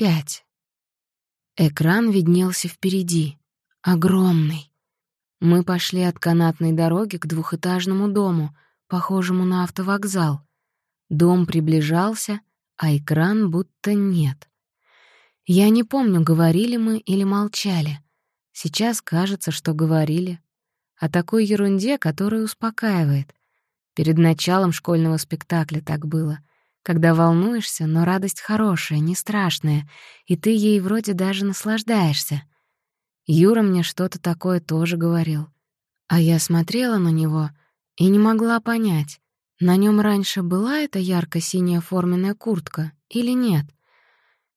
пять. Экран виднелся впереди. Огромный. Мы пошли от канатной дороги к двухэтажному дому, похожему на автовокзал. Дом приближался, а экран будто нет. Я не помню, говорили мы или молчали. Сейчас кажется, что говорили. О такой ерунде, которая успокаивает. Перед началом школьного спектакля так было — когда волнуешься, но радость хорошая, не страшная, и ты ей вроде даже наслаждаешься. Юра мне что-то такое тоже говорил. А я смотрела на него и не могла понять, на нем раньше была эта ярко-синяя форменная куртка или нет.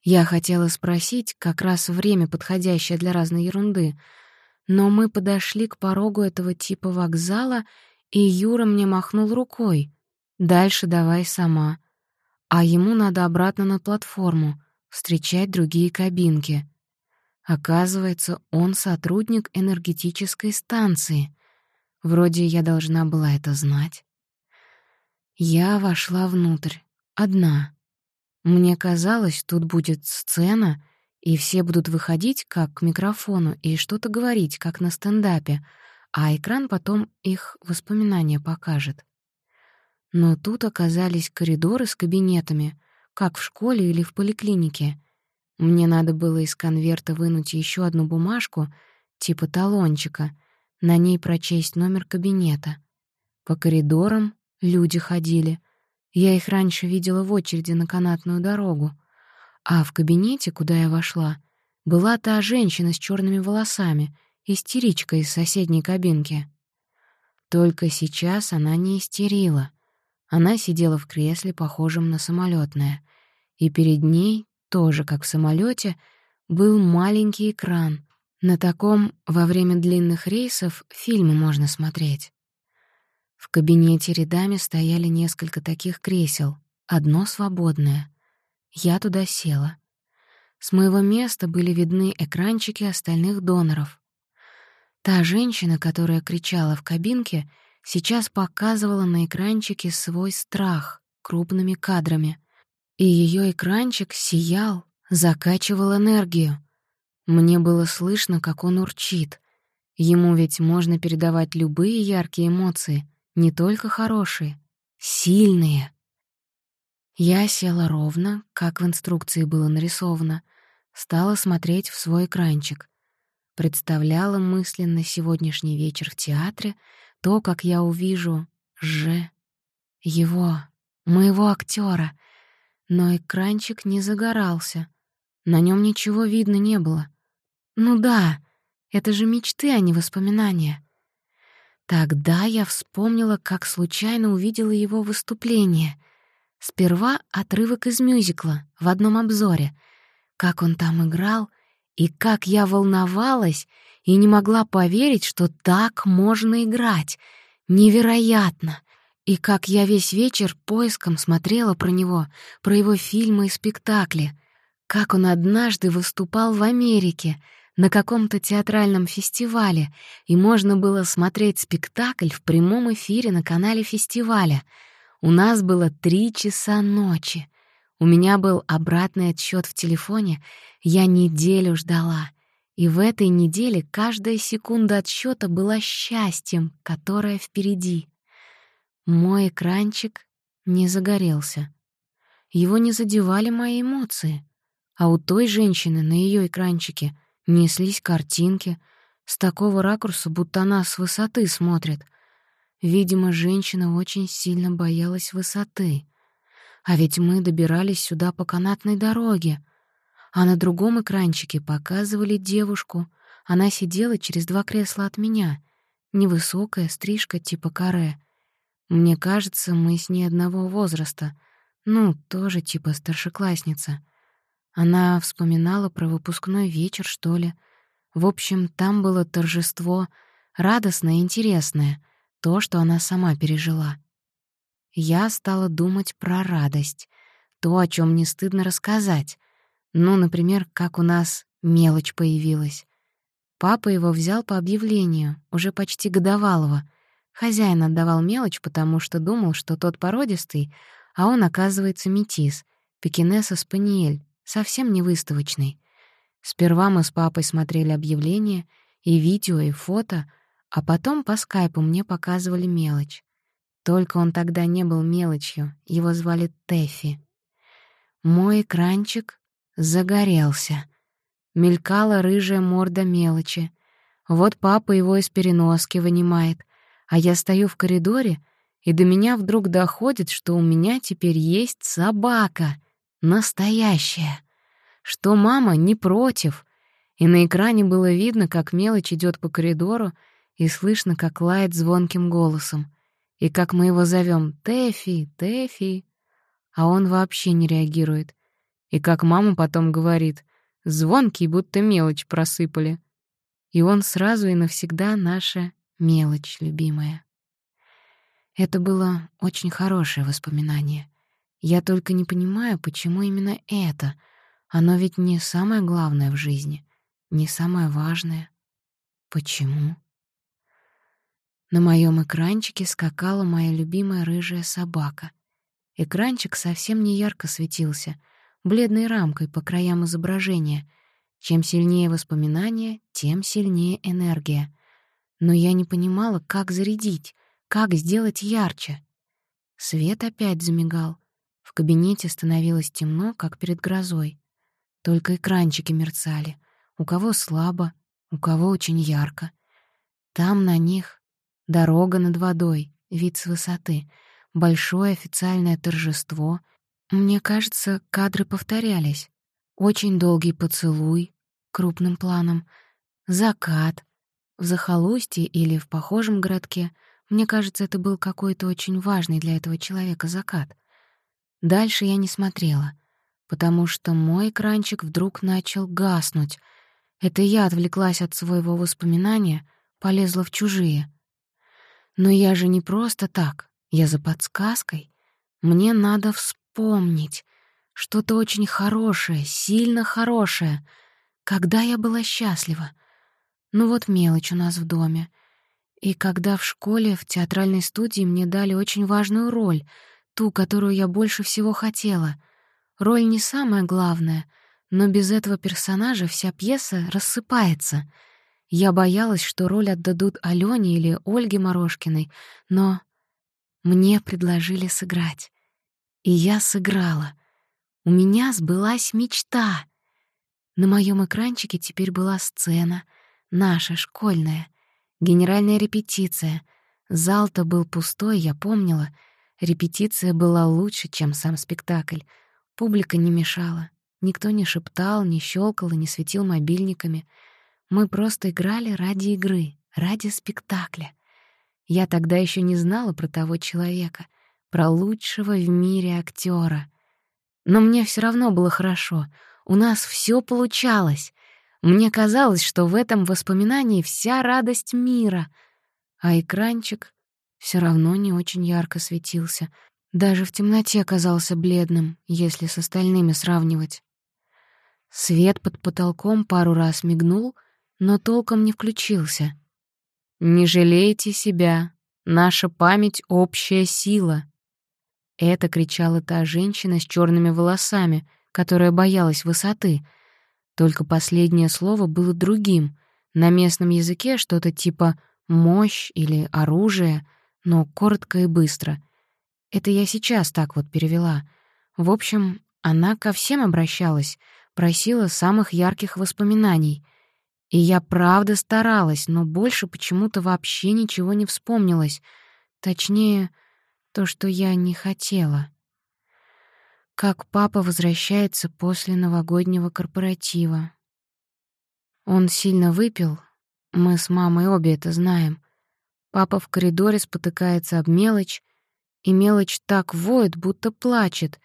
Я хотела спросить, как раз время подходящее для разной ерунды, но мы подошли к порогу этого типа вокзала, и Юра мне махнул рукой. «Дальше давай сама» а ему надо обратно на платформу, встречать другие кабинки. Оказывается, он сотрудник энергетической станции. Вроде я должна была это знать. Я вошла внутрь, одна. Мне казалось, тут будет сцена, и все будут выходить как к микрофону и что-то говорить, как на стендапе, а экран потом их воспоминания покажет. Но тут оказались коридоры с кабинетами, как в школе или в поликлинике. Мне надо было из конверта вынуть еще одну бумажку, типа талончика, на ней прочесть номер кабинета. По коридорам люди ходили. Я их раньше видела в очереди на канатную дорогу. А в кабинете, куда я вошла, была та женщина с черными волосами, истеричка из соседней кабинки. Только сейчас она не истерила — она сидела в кресле, похожем на самолетное, и перед ней, тоже как в самолете, был маленький экран. На таком во время длинных рейсов фильмы можно смотреть. В кабинете рядами стояли несколько таких кресел, одно свободное. Я туда села. С моего места были видны экранчики остальных доноров. Та женщина, которая кричала в кабинке — сейчас показывала на экранчике свой страх крупными кадрами. И ее экранчик сиял, закачивал энергию. Мне было слышно, как он урчит. Ему ведь можно передавать любые яркие эмоции, не только хорошие, сильные. Я села ровно, как в инструкции было нарисовано, стала смотреть в свой экранчик. Представляла мысленно сегодняшний вечер в театре — то, как я увижу Ж, его, моего актера, но экранчик не загорался, на нем ничего видно не было. Ну да, это же мечты, а не воспоминания. Тогда я вспомнила, как случайно увидела его выступление. Сперва отрывок из мюзикла в одном обзоре, как он там играл, и как я волновалась и не могла поверить, что так можно играть. Невероятно! И как я весь вечер поиском смотрела про него, про его фильмы и спектакли, как он однажды выступал в Америке на каком-то театральном фестивале, и можно было смотреть спектакль в прямом эфире на канале фестиваля. У нас было три часа ночи. У меня был обратный отсчет в телефоне, я неделю ждала — и в этой неделе каждая секунда отсчета была счастьем, которое впереди. Мой экранчик не загорелся. Его не задевали мои эмоции. А у той женщины на ее экранчике неслись картинки с такого ракурса, будто она с высоты смотрит. Видимо, женщина очень сильно боялась высоты. А ведь мы добирались сюда по канатной дороге — а на другом экранчике показывали девушку. Она сидела через два кресла от меня. Невысокая, стрижка типа каре. Мне кажется, мы с ней одного возраста. Ну, тоже типа старшеклассница. Она вспоминала про выпускной вечер, что ли. В общем, там было торжество, радостное и интересное, то, что она сама пережила. Я стала думать про радость, то, о чем не стыдно рассказать, ну, например, как у нас мелочь появилась. Папа его взял по объявлению, уже почти годовалого. Хозяин отдавал мелочь, потому что думал, что тот породистый, а он, оказывается, метис, пекинеса-спаниель, совсем не выставочный. Сперва мы с папой смотрели объявления, и видео, и фото, а потом по скайпу мне показывали мелочь. Только он тогда не был мелочью, его звали Тэфи. Мой экранчик загорелся. Мелькала рыжая морда мелочи. Вот папа его из переноски вынимает, а я стою в коридоре, и до меня вдруг доходит, что у меня теперь есть собака. Настоящая. Что мама не против. И на экране было видно, как мелочь идет по коридору, и слышно, как лает звонким голосом. И как мы его зовем «Тэфи, Тэфи», а он вообще не реагирует. И как мама потом говорит «Звонкий, будто мелочь просыпали». И он сразу и навсегда наша мелочь любимая. Это было очень хорошее воспоминание. Я только не понимаю, почему именно это. Оно ведь не самое главное в жизни, не самое важное. Почему? На моем экранчике скакала моя любимая рыжая собака. Экранчик совсем не ярко светился, бледной рамкой по краям изображения. Чем сильнее воспоминания, тем сильнее энергия. Но я не понимала, как зарядить, как сделать ярче. Свет опять замигал. В кабинете становилось темно, как перед грозой. Только экранчики мерцали. У кого слабо, у кого очень ярко. Там на них Дорога над водой, вид с высоты, большое официальное торжество. Мне кажется, кадры повторялись. Очень долгий поцелуй, крупным планом, закат, в захолустье или в похожем городке. Мне кажется, это был какой-то очень важный для этого человека закат. Дальше я не смотрела, потому что мой экранчик вдруг начал гаснуть. Это я отвлеклась от своего воспоминания, полезла в чужие. Но я же не просто так, я за подсказкой. Мне надо вспомнить что-то очень хорошее, сильно хорошее. Когда я была счастлива. Ну вот мелочь у нас в доме. И когда в школе, в театральной студии мне дали очень важную роль, ту, которую я больше всего хотела. Роль не самая главная, но без этого персонажа вся пьеса рассыпается — я боялась, что роль отдадут Алёне или Ольге Морошкиной, но мне предложили сыграть. И я сыграла. У меня сбылась мечта. На моем экранчике теперь была сцена, наша, школьная, генеральная репетиция. Зал-то был пустой, я помнила. Репетиция была лучше, чем сам спектакль. Публика не мешала. Никто не шептал, не щелкал и не светил мобильниками — мы просто играли ради игры, ради спектакля. Я тогда еще не знала про того человека, про лучшего в мире актера. Но мне все равно было хорошо. У нас все получалось. Мне казалось, что в этом воспоминании вся радость мира. А экранчик все равно не очень ярко светился. Даже в темноте казался бледным, если с остальными сравнивать. Свет под потолком пару раз мигнул, но толком не включился. «Не жалейте себя, наша память — общая сила». Это кричала та женщина с черными волосами, которая боялась высоты. Только последнее слово было другим. На местном языке что-то типа «мощь» или «оружие», но коротко и быстро. Это я сейчас так вот перевела. В общем, она ко всем обращалась, просила самых ярких воспоминаний — и я правда старалась, но больше почему-то вообще ничего не вспомнилось. Точнее, то, что я не хотела. Как папа возвращается после новогоднего корпоратива. Он сильно выпил, мы с мамой обе это знаем. Папа в коридоре спотыкается об мелочь, и мелочь так воет, будто плачет.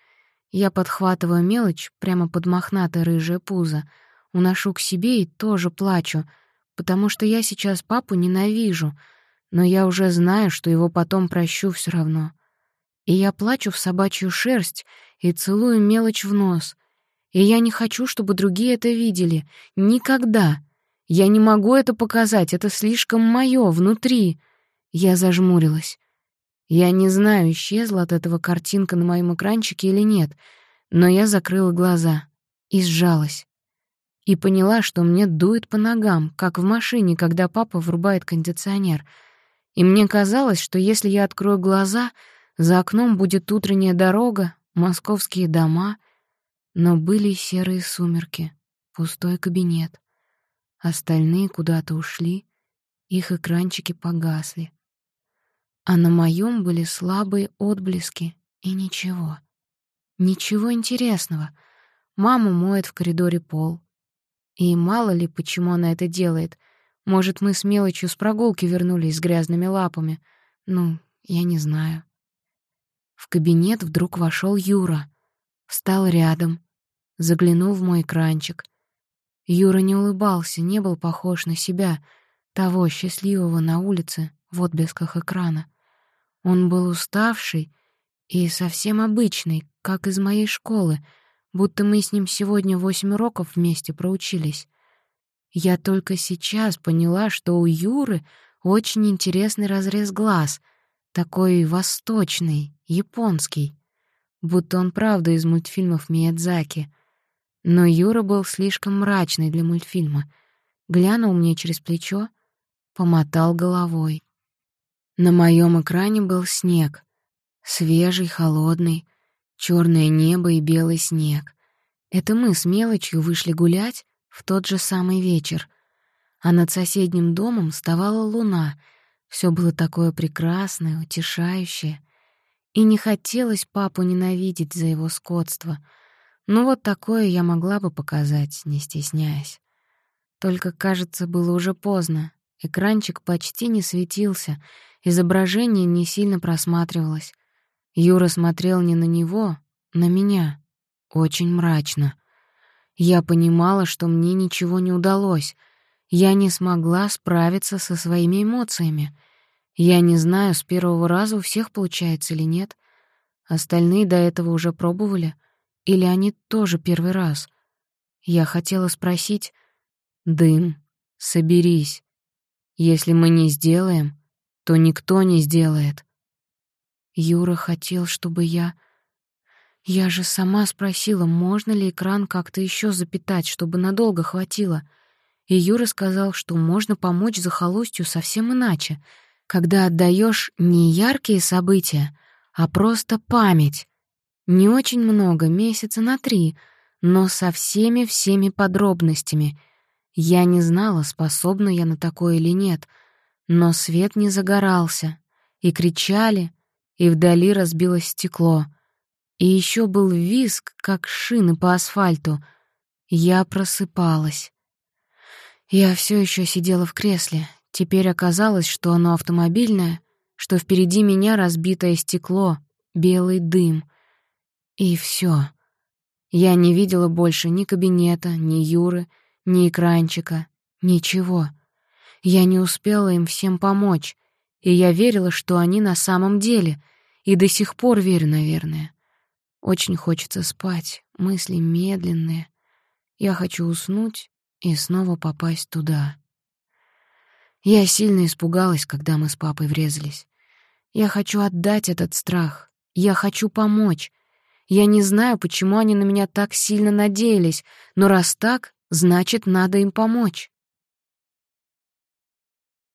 Я подхватываю мелочь прямо под мохнатое рыжее пузо — уношу к себе и тоже плачу, потому что я сейчас папу ненавижу, но я уже знаю, что его потом прощу все равно. И я плачу в собачью шерсть и целую мелочь в нос. И я не хочу, чтобы другие это видели. Никогда. Я не могу это показать, это слишком моё, внутри. Я зажмурилась. Я не знаю, исчезла от этого картинка на моем экранчике или нет, но я закрыла глаза. и сжалась. И поняла, что мне дует по ногам, как в машине, когда папа врубает кондиционер. И мне казалось, что если я открою глаза, за окном будет утренняя дорога, московские дома, но были серые сумерки, пустой кабинет. Остальные куда-то ушли, их экранчики погасли. А на моем были слабые отблески и ничего. Ничего интересного. Мама моет в коридоре пол. И мало ли, почему она это делает. Может, мы с мелочью с прогулки вернулись с грязными лапами. Ну, я не знаю. В кабинет вдруг вошел Юра. Встал рядом. Заглянул в мой экранчик. Юра не улыбался, не был похож на себя, того счастливого на улице в отблесках экрана. Он был уставший и совсем обычный, как из моей школы, будто мы с ним сегодня восемь уроков вместе проучились. Я только сейчас поняла, что у Юры очень интересный разрез глаз, такой восточный, японский, будто он правда из мультфильмов Миядзаки. Но Юра был слишком мрачный для мультфильма. Глянул мне через плечо, помотал головой. На моем экране был снег, свежий, холодный, черное небо и белый снег. Это мы с мелочью вышли гулять в тот же самый вечер, а над соседним домом вставала луна. Все было такое прекрасное, утешающее. И не хотелось папу ненавидеть за его скотство. Ну вот такое я могла бы показать, не стесняясь. Только, кажется, было уже поздно. Экранчик почти не светился, изображение не сильно просматривалось. Юра смотрел не на него, на меня. Очень мрачно. Я понимала, что мне ничего не удалось. Я не смогла справиться со своими эмоциями. Я не знаю, с первого раза у всех получается или нет. Остальные до этого уже пробовали. Или они тоже первый раз. Я хотела спросить, «Дым, соберись. Если мы не сделаем, то никто не сделает. Юра хотел, чтобы я... Я же сама спросила, можно ли экран как-то еще запитать, чтобы надолго хватило. И Юра сказал, что можно помочь захолустью совсем иначе, когда отдаешь не яркие события, а просто память. Не очень много, месяца на три, но со всеми-всеми подробностями. Я не знала, способна я на такое или нет, но свет не загорался, и кричали, и вдали разбилось стекло. И еще был визг, как шины по асфальту. Я просыпалась. Я все еще сидела в кресле. Теперь оказалось, что оно автомобильное, что впереди меня разбитое стекло, белый дым. И все. Я не видела больше ни кабинета, ни Юры, ни экранчика, ничего. Я не успела им всем помочь, и я верила, что они на самом деле, и до сих пор верю, наверное. Очень хочется спать, мысли медленные. Я хочу уснуть и снова попасть туда. Я сильно испугалась, когда мы с папой врезались. Я хочу отдать этот страх. Я хочу помочь. Я не знаю, почему они на меня так сильно надеялись, но раз так, значит, надо им помочь.